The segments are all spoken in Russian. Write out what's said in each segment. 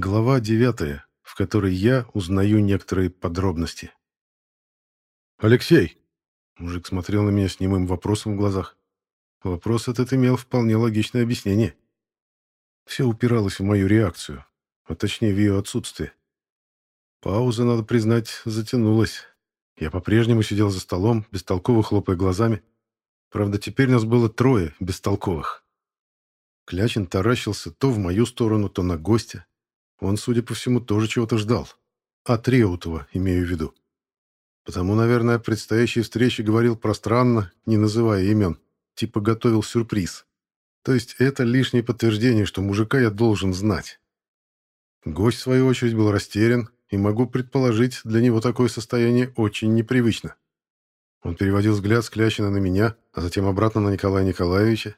Глава девятая, в которой я узнаю некоторые подробности. «Алексей!» Мужик смотрел на меня с немым вопросом в глазах. Вопрос этот имел вполне логичное объяснение. Все упиралось в мою реакцию, а точнее в ее отсутствие. Пауза, надо признать, затянулась. Я по-прежнему сидел за столом, бестолково хлопая глазами. Правда, теперь нас было трое бестолковых. Клячин таращился то в мою сторону, то на гостя. Он, судя по всему, тоже чего-то ждал. От Реутова, имею в виду. Потому, наверное, о предстоящей встрече говорил пространно, не называя имен. Типа готовил сюрприз. То есть это лишнее подтверждение, что мужика я должен знать. Гость, в свою очередь, был растерян, и могу предположить, для него такое состояние очень непривычно. Он переводил взгляд с Клящина на меня, а затем обратно на Николая Николаевича.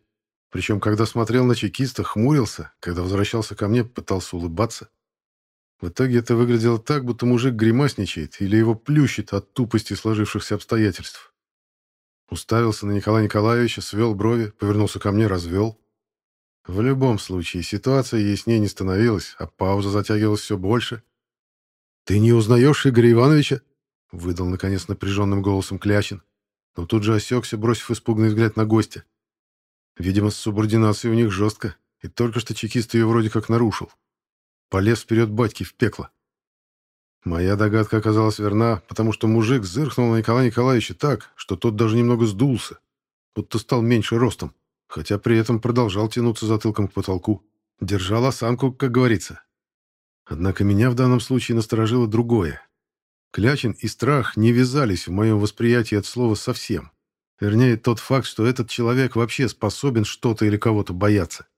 Причем, когда смотрел на чекиста, хмурился, когда возвращался ко мне, пытался улыбаться. В итоге это выглядело так, будто мужик гримасничает или его плющит от тупости сложившихся обстоятельств. Уставился на Николая Николаевича, свел брови, повернулся ко мне, развел. В любом случае, ситуация яснее не становилась, а пауза затягивалась все больше. «Ты не узнаешь Игоря Ивановича?» — выдал, наконец, напряженным голосом Клячин. Но тут же осекся, бросив испуганный взгляд на гостя. Видимо, с субординацией у них жестко, и только что чекист ее вроде как нарушил. Полез вперед батьки в пекло. Моя догадка оказалась верна, потому что мужик зыркнул на Николая Николаевича так, что тот даже немного сдулся, будто стал меньше ростом, хотя при этом продолжал тянуться затылком к потолку. Держал осанку, как говорится. Однако меня в данном случае насторожило другое. Клячин и страх не вязались в моем восприятии от слова совсем. Вернее, тот факт, что этот человек вообще способен что-то или кого-то бояться.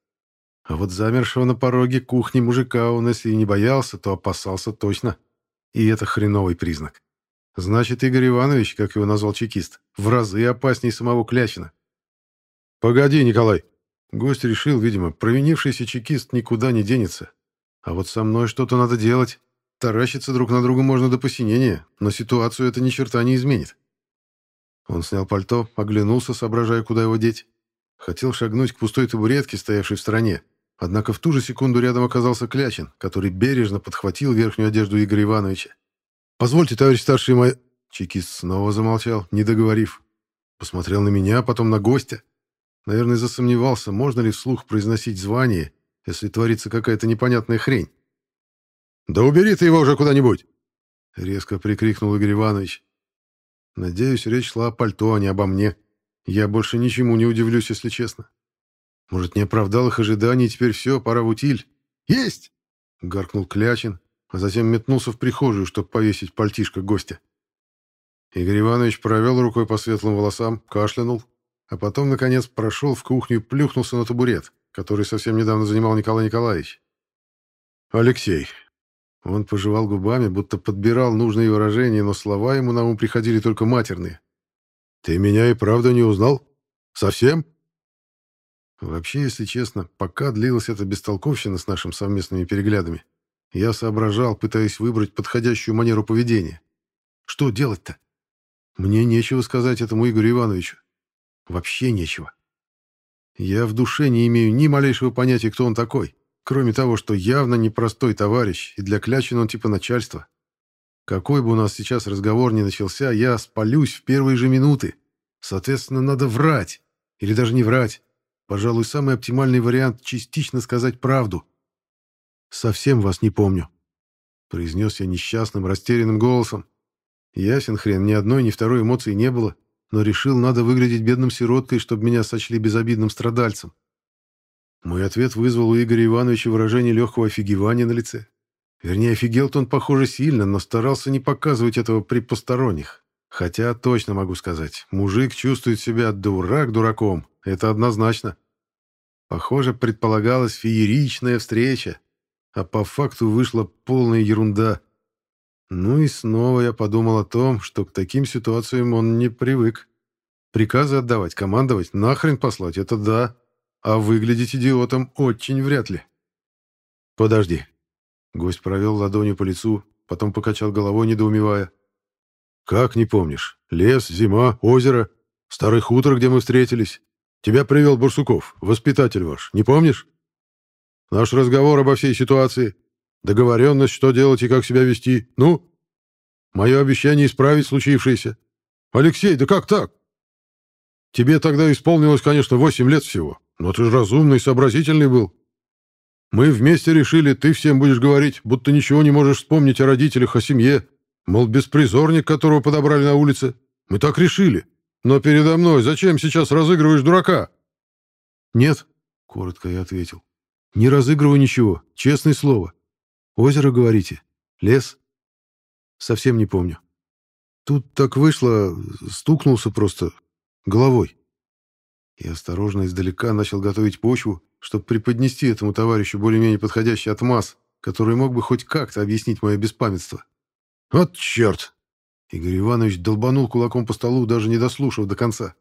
А вот замершего на пороге кухни мужика он, если и не боялся, то опасался точно. И это хреновый признак. Значит, Игорь Иванович, как его назвал чекист, в разы опаснее самого Клячина. «Погоди, Николай!» Гость решил, видимо, провинившийся чекист никуда не денется. А вот со мной что-то надо делать. Таращиться друг на друга можно до посинения, но ситуацию это ни черта не изменит. Он снял пальто, оглянулся, соображая, куда его деть. Хотел шагнуть к пустой табуретке, стоявшей в стороне. Однако в ту же секунду рядом оказался Клячин, который бережно подхватил верхнюю одежду Игоря Ивановича. «Позвольте, товарищ старший мой...» Чекист снова замолчал, не договорив. Посмотрел на меня, потом на гостя. Наверное, засомневался, можно ли вслух произносить звание, если творится какая-то непонятная хрень. «Да убери ты его уже куда-нибудь!» Резко прикрикнул Игорь Иванович. Надеюсь, речь шла о пальто, а не обо мне. Я больше ничему не удивлюсь, если честно. Может, не оправдал их ожиданий, теперь все, пора в утиль. «Есть!» — гаркнул Клячин, а затем метнулся в прихожую, чтобы повесить пальтишко гостя. Игорь Иванович провел рукой по светлым волосам, кашлянул, а потом, наконец, прошел в кухню и плюхнулся на табурет, который совсем недавно занимал Николай Николаевич. «Алексей, он пожевал губами, будто подбирал нужные выражения, но слова ему на ум приходили только матерные. «Ты меня и правда не узнал? Совсем?» Вообще, если честно, пока длилась эта бестолковщина с нашими совместными переглядами, я соображал, пытаясь выбрать подходящую манеру поведения. Что делать-то? Мне нечего сказать этому Игорю Ивановичу. Вообще нечего. Я в душе не имею ни малейшего понятия, кто он такой. Кроме того, что явно непростой товарищ, и для Клячина он типа начальства. Какой бы у нас сейчас разговор ни начался, я спалюсь в первые же минуты. Соответственно, надо врать. Или даже не врать. Пожалуй, самый оптимальный вариант — частично сказать правду. «Совсем вас не помню», — произнес я несчастным, растерянным голосом. Ясен хрен, ни одной, ни второй эмоции не было, но решил, надо выглядеть бедным сироткой, чтобы меня сочли безобидным страдальцем. Мой ответ вызвал у Игоря Ивановича выражение легкого офигевания на лице. Вернее, офигел-то он, похоже, сильно, но старался не показывать этого при посторонних. Хотя точно могу сказать, мужик чувствует себя дурак дураком, это однозначно. Похоже, предполагалась фееричная встреча, а по факту вышла полная ерунда. Ну и снова я подумал о том, что к таким ситуациям он не привык. Приказы отдавать, командовать, нахрен послать — это да. А выглядеть идиотом очень вряд ли. «Подожди». Гость провел ладонью по лицу, потом покачал головой, недоумевая. «Как не помнишь? Лес, зима, озеро, старый хутор, где мы встретились. Тебя привел Барсуков, воспитатель ваш, не помнишь? Наш разговор обо всей ситуации. Договоренность, что делать и как себя вести. Ну? Мое обещание исправить случившееся. Алексей, да как так? Тебе тогда исполнилось, конечно, восемь лет всего, но ты же разумный, сообразительный был. Мы вместе решили, ты всем будешь говорить, будто ничего не можешь вспомнить о родителях, о семье, мол, беспризорник, которого подобрали на улице. Мы так решили. Но передо мной зачем сейчас разыгрываешь дурака? Нет, коротко я ответил. Не разыгрываю ничего, честное слово. Озеро, говорите? Лес? Совсем не помню. Тут так вышло, стукнулся просто головой. И осторожно издалека начал готовить почву, чтобы преподнести этому товарищу более-менее подходящий отмаз, который мог бы хоть как-то объяснить мое беспамятство. «Вот черт!» Игорь Иванович долбанул кулаком по столу, даже не дослушав до конца.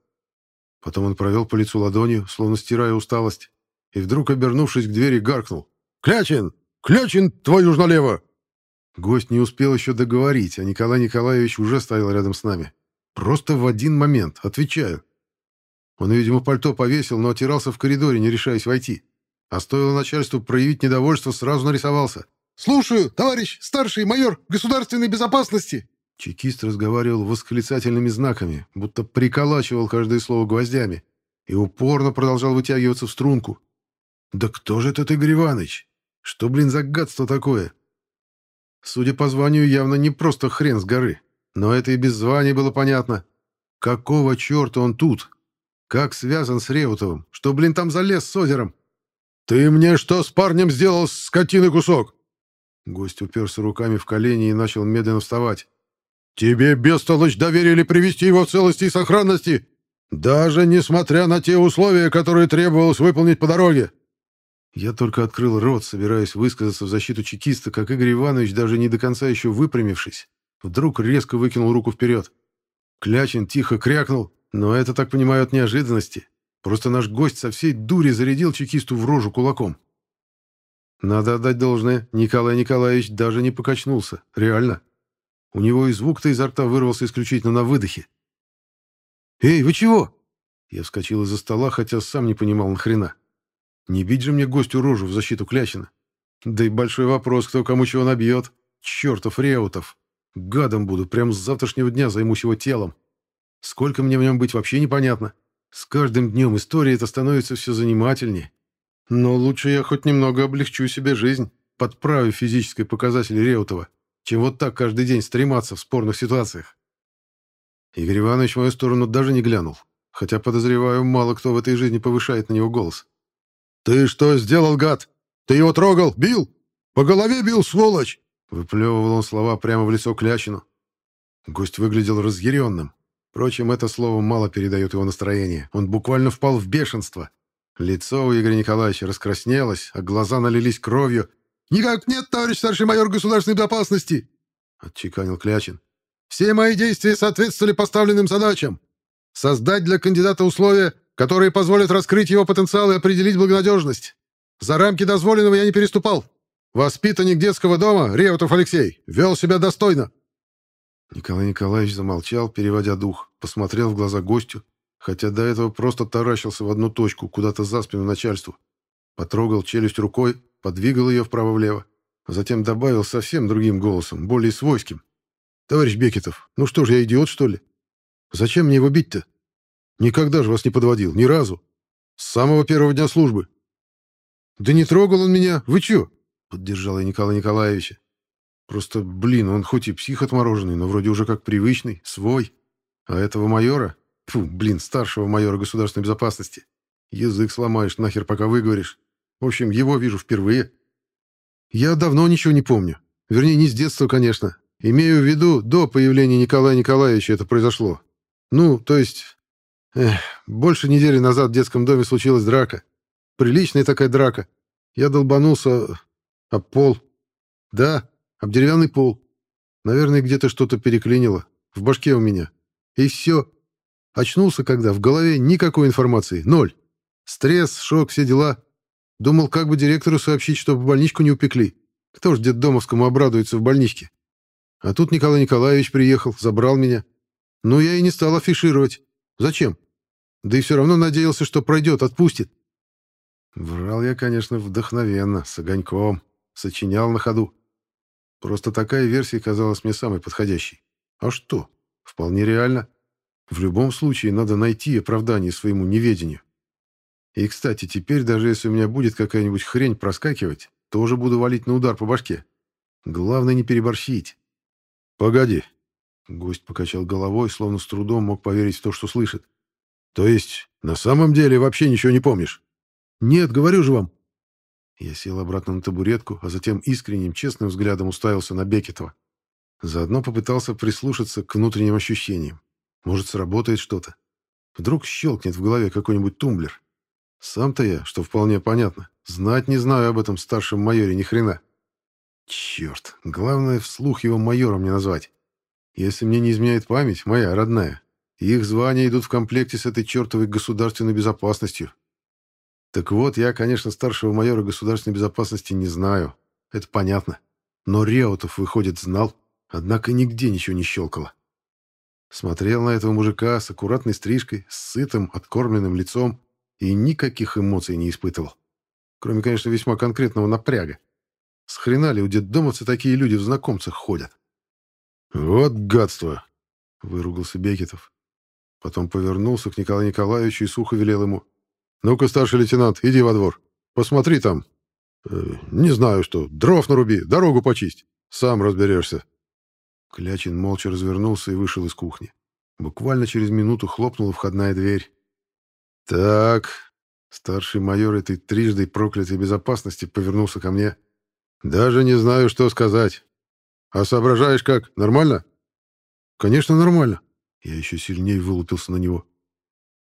Потом он провел по лицу ладонью, словно стирая усталость, и вдруг, обернувшись к двери, гаркнул. «Клячин! Клячин, твою ж налево!» Гость не успел еще договорить, а Николай Николаевич уже стоял рядом с нами. Просто в один момент, отвечаю. Он, видимо, пальто повесил, но отирался в коридоре, не решаясь войти. А стоило начальству проявить недовольство, сразу нарисовался. «Слушаю, товарищ старший майор государственной безопасности!» Чекист разговаривал восклицательными знаками, будто приколачивал каждое слово гвоздями, и упорно продолжал вытягиваться в струнку. «Да кто же этот Игорь Иванович? Что, блин, за гадство такое?» Судя по званию, явно не просто хрен с горы, но это и без звания было понятно. Какого черта он тут? Как связан с Реутовым? Что, блин, там залез с озером? «Ты мне что с парнем сделал, скотины кусок?» Гость уперся руками в колени и начал медленно вставать. «Тебе, бестолочь, доверили привести его в целости и сохранности, даже несмотря на те условия, которые требовалось выполнить по дороге!» Я только открыл рот, собираясь высказаться в защиту чекиста, как Игорь Иванович, даже не до конца еще выпрямившись, вдруг резко выкинул руку вперед. Клячин тихо крякнул, но это, так понимаю, от неожиданности. Просто наш гость со всей дури зарядил чекисту в рожу кулаком. Надо отдать должное, Николай Николаевич даже не покачнулся. Реально. У него и звук-то изо рта вырвался исключительно на выдохе. «Эй, вы чего?» Я вскочил из-за стола, хотя сам не понимал нахрена. Не бить же мне гостю рожу в защиту Клящина. Да и большой вопрос, кто кому чего набьет. Чертов Реутов. Гадом буду, прям с завтрашнего дня займусь его телом. Сколько мне в нем быть, вообще непонятно. С каждым днем история эта становится все занимательнее. Но лучше я хоть немного облегчу себе жизнь, подправив физические показатели Реутова, чем вот так каждый день стрематься в спорных ситуациях. Игорь Иванович в мою сторону даже не глянул, хотя, подозреваю, мало кто в этой жизни повышает на него голос. «Ты что сделал, гад? Ты его трогал? Бил? По голове бил, сволочь!» Выплевывал он слова прямо в лицо Клячину. Гость выглядел разъяренным, Впрочем, это слово мало передает его настроение. Он буквально впал в бешенство. Лицо у Игоря Николаевича раскраснелось, а глаза налились кровью. «Никак нет, товарищ старший майор государственной безопасности!» — отчеканил Клячин. «Все мои действия соответствовали поставленным задачам. Создать для кандидата условия, которые позволят раскрыть его потенциал и определить благонадежность. За рамки дозволенного я не переступал. Воспитанник детского дома, Реутов Алексей, вел себя достойно. Николай Николаевич замолчал, переводя дух, посмотрел в глаза гостю, хотя до этого просто таращился в одну точку, куда-то за спину начальству. Потрогал челюсть рукой, подвигал ее вправо-влево, а затем добавил совсем другим голосом, более свойским. «Товарищ Бекетов, ну что ж, я идиот, что ли? Зачем мне его бить-то? Никогда же вас не подводил, ни разу. С самого первого дня службы». «Да не трогал он меня, вы чё?» — поддержал я Николая Николаевича. Просто, блин, он хоть и псих отмороженный, но вроде уже как привычный, свой. А этого майора, фу, блин, старшего майора государственной безопасности, язык сломаешь нахер, пока выговоришь. В общем, его вижу впервые. Я давно ничего не помню. Вернее, не с детства, конечно. Имею в виду, до появления Николая Николаевича это произошло. Ну, то есть... Эх, больше недели назад в детском доме случилась драка. Приличная такая драка. Я долбанулся об пол. Да, об деревянный пол. Наверное, где-то что-то переклинило. В башке у меня. И все. Очнулся когда, в голове никакой информации. Ноль. Стресс, шок, все дела. Думал, как бы директору сообщить, чтобы в больничку не упекли. Кто ж детдомовскому обрадуется в больничке? А тут Николай Николаевич приехал, забрал меня. Ну, я и не стал афишировать. Зачем? Да и все равно надеялся, что пройдет, отпустит. Врал я, конечно, вдохновенно, с огоньком. сочинял на ходу. Просто такая версия казалась мне самой подходящей. А что? Вполне реально. В любом случае надо найти оправдание своему неведению. И, кстати, теперь, даже если у меня будет какая-нибудь хрень проскакивать, тоже буду валить на удар по башке. Главное не переборщить. Погоди. Гость покачал головой, словно с трудом мог поверить в то, что слышит. То есть, на самом деле вообще ничего не помнишь? Нет, говорю же вам. Я сел обратно на табуретку, а затем искренним, честным взглядом уставился на Бекетова. Заодно попытался прислушаться к внутренним ощущениям. Может, сработает что-то. Вдруг щелкнет в голове какой-нибудь тумблер. Сам-то я, что вполне понятно, знать не знаю об этом старшем майоре ни хрена. Черт, главное вслух его майором не назвать. Если мне не изменяет память, моя родная, их звания идут в комплекте с этой чертовой государственной безопасностью. Так вот, я, конечно, старшего майора государственной безопасности не знаю. Это понятно. Но Реутов, выходит, знал, однако нигде ничего не щелкало. Смотрел на этого мужика с аккуратной стрижкой, с сытым, откормленным лицом, и никаких эмоций не испытывал. Кроме, конечно, весьма конкретного напряга. С хрена ли у детдомовца такие люди в знакомцах ходят? «Вот гадство!» — выругался Бекетов. Потом повернулся к Николаю Николаевичу и сухо велел ему. «Ну-ка, старший лейтенант, иди во двор. Посмотри там. Э, не знаю что. Дров наруби, дорогу почисть. Сам разберешься». Клячин молча развернулся и вышел из кухни. Буквально через минуту хлопнула входная дверь. «Так...» Старший майор этой трижды проклятой безопасности повернулся ко мне. «Даже не знаю, что сказать. А соображаешь как? Нормально?» «Конечно, нормально». Я еще сильнее вылупился на него.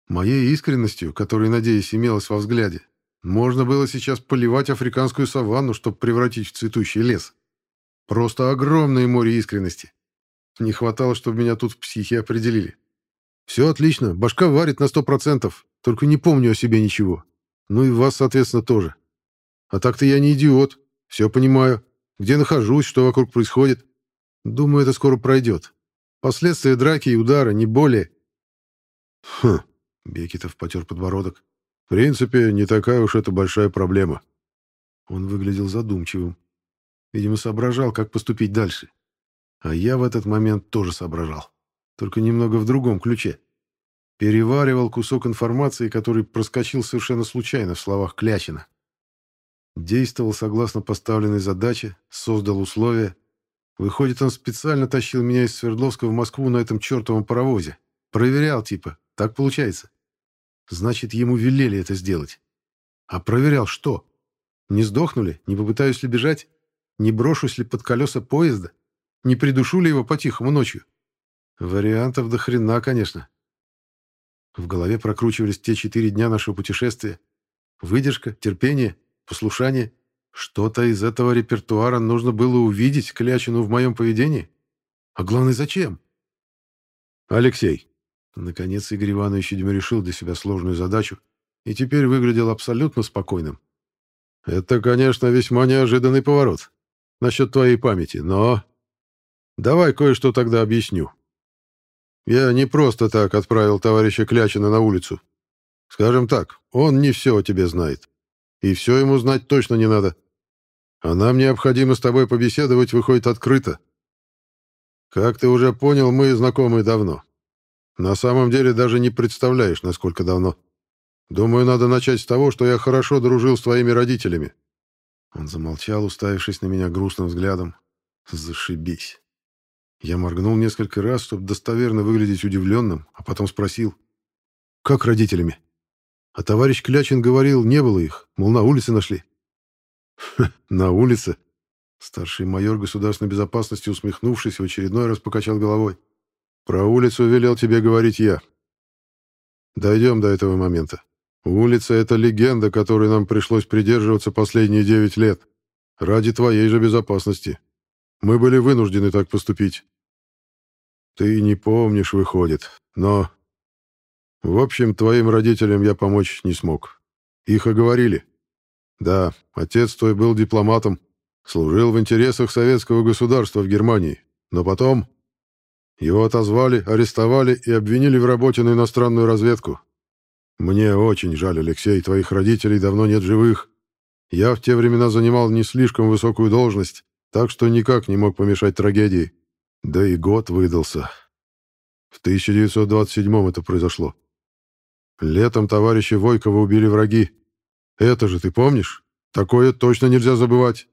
Моей искренностью, которая, надеюсь, имелась во взгляде, можно было сейчас поливать африканскую саванну, чтобы превратить в цветущий лес. Просто огромное море искренности. Не хватало, чтобы меня тут в психе определили. Все отлично, башка варит на сто процентов. Только не помню о себе ничего. Ну и вас, соответственно, тоже. А так-то я не идиот. Все понимаю. Где нахожусь, что вокруг происходит. Думаю, это скоро пройдет. Последствия драки и удара, не более. Хм, Бекетов потер подбородок. В принципе, не такая уж это большая проблема. Он выглядел задумчивым. Видимо, соображал, как поступить дальше. А я в этот момент тоже соображал. Только немного в другом ключе. Переваривал кусок информации, который проскочил совершенно случайно в словах Клячина. Действовал согласно поставленной задаче, создал условия. Выходит, он специально тащил меня из Свердловска в Москву на этом чертовом паровозе. Проверял, типа. Так получается. Значит, ему велели это сделать. А проверял что? Не сдохнули? Не попытаюсь ли бежать? Не брошусь ли под колеса поезда? Не придушу ли его по-тихому ночью? Вариантов до хрена, конечно. В голове прокручивались те четыре дня нашего путешествия. Выдержка, терпение, послушание. Что-то из этого репертуара нужно было увидеть Клячину в моем поведении. А главное, зачем? Алексей. Наконец Игорь Иванович, видимо, решил для себя сложную задачу и теперь выглядел абсолютно спокойным. Это, конечно, весьма неожиданный поворот насчет твоей памяти, но... Давай кое-что тогда объясню. Я не просто так отправил товарища Клячина на улицу. Скажем так, он не все о тебе знает. И все ему знать точно не надо. А нам необходимо с тобой побеседовать, выходит, открыто. Как ты уже понял, мы знакомы давно. На самом деле даже не представляешь, насколько давно. Думаю, надо начать с того, что я хорошо дружил с твоими родителями». Он замолчал, уставившись на меня грустным взглядом. «Зашибись». Я моргнул несколько раз, чтобы достоверно выглядеть удивленным, а потом спросил, «Как родителями?» А товарищ Клячин говорил, не было их, мол, на улице нашли. «На улице?» Старший майор государственной безопасности, усмехнувшись, в очередной раз покачал головой. «Про улицу велел тебе говорить я. Дойдем до этого момента. Улица — это легенда, которой нам пришлось придерживаться последние девять лет. Ради твоей же безопасности. Мы были вынуждены так поступить. Ты не помнишь, выходит, но... В общем, твоим родителям я помочь не смог. Их оговорили. Да, отец твой был дипломатом, служил в интересах советского государства в Германии, но потом... Его отозвали, арестовали и обвинили в работе на иностранную разведку. Мне очень жаль, Алексей, твоих родителей давно нет живых. Я в те времена занимал не слишком высокую должность, так что никак не мог помешать трагедии. Да и год выдался. В 1927 это произошло. Летом товарища Войкова убили враги. Это же ты помнишь? Такое точно нельзя забывать.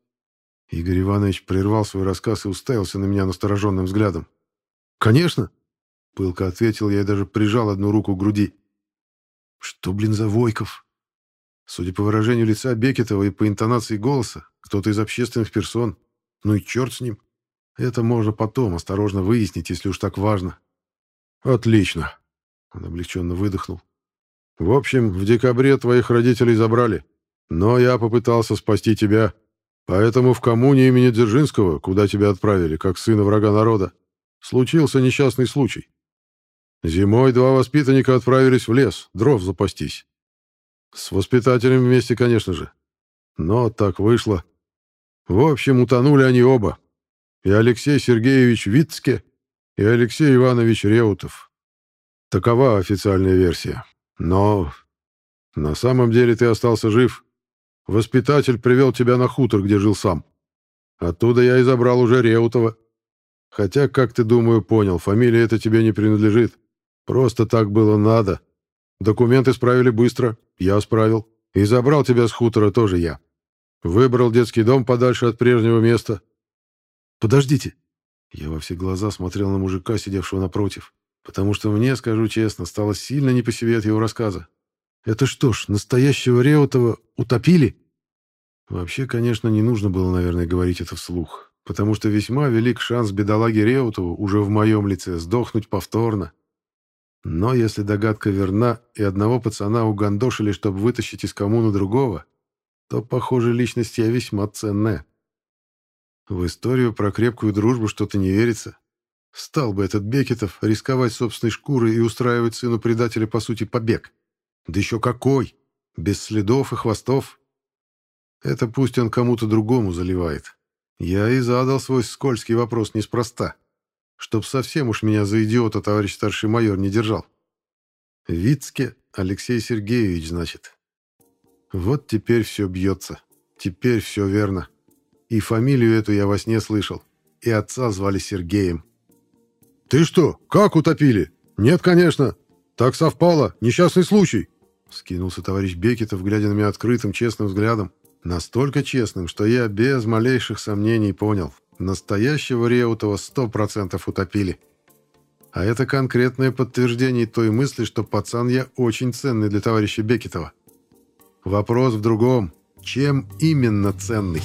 Игорь Иванович прервал свой рассказ и уставился на меня настороженным взглядом. «Конечно!» — пылко ответил я и даже прижал одну руку к груди. «Что, блин, за Войков?» Судя по выражению лица Бекетова и по интонации голоса, кто-то из общественных персон. Ну и черт с ним. Это можно потом осторожно выяснить, если уж так важно. «Отлично!» — он облегченно выдохнул. «В общем, в декабре твоих родителей забрали, но я попытался спасти тебя, поэтому в коммуне имени Дзержинского, куда тебя отправили, как сына врага народа, случился несчастный случай. Зимой два воспитанника отправились в лес, дров запастись. С воспитателем вместе, конечно же. Но так вышло. В общем, утонули они оба. И Алексей Сергеевич Вицке, и Алексей Иванович Реутов. Такова официальная версия. Но на самом деле ты остался жив. Воспитатель привел тебя на хутор, где жил сам. Оттуда я и забрал уже Реутова. Хотя, как ты, думаю, понял, фамилия эта тебе не принадлежит. Просто так было надо. Документы справили быстро, я справил. И забрал тебя с хутора тоже я. Выбрал детский дом подальше от прежнего места. Подождите. Я во все глаза смотрел на мужика, сидевшего напротив, потому что мне, скажу честно, стало сильно не по себе от его рассказа. Это что ж, настоящего Реутова утопили? Вообще, конечно, не нужно было, наверное, говорить это вслух, потому что весьма велик шанс бедолаги Реутову уже в моем лице сдохнуть повторно. Но если догадка верна, и одного пацана угандошили, чтобы вытащить из коммуны другого, то, похоже, личность я весьма ценная. В историю про крепкую дружбу что-то не верится. Стал бы этот Бекетов рисковать собственной шкурой и устраивать сыну предателя, по сути, побег. Да еще какой! Без следов и хвостов. Это пусть он кому-то другому заливает. Я и задал свой скользкий вопрос неспроста. Чтоб совсем уж меня за идиота товарищ старший майор не держал. Вицке Алексей Сергеевич, значит. Вот теперь все бьется. Теперь все верно. И фамилию эту я во сне слышал. И отца звали Сергеем. «Ты что, как утопили?» «Нет, конечно. Так совпало. Несчастный случай». Скинулся товарищ Бекетов, глядя на меня открытым, честным взглядом. Настолько честным, что я без малейших сомнений понял. Настоящего Реутова сто процентов утопили. А это конкретное подтверждение той мысли, что пацан я очень ценный для товарища Бекетова. Вопрос в другом. Чем именно ценный?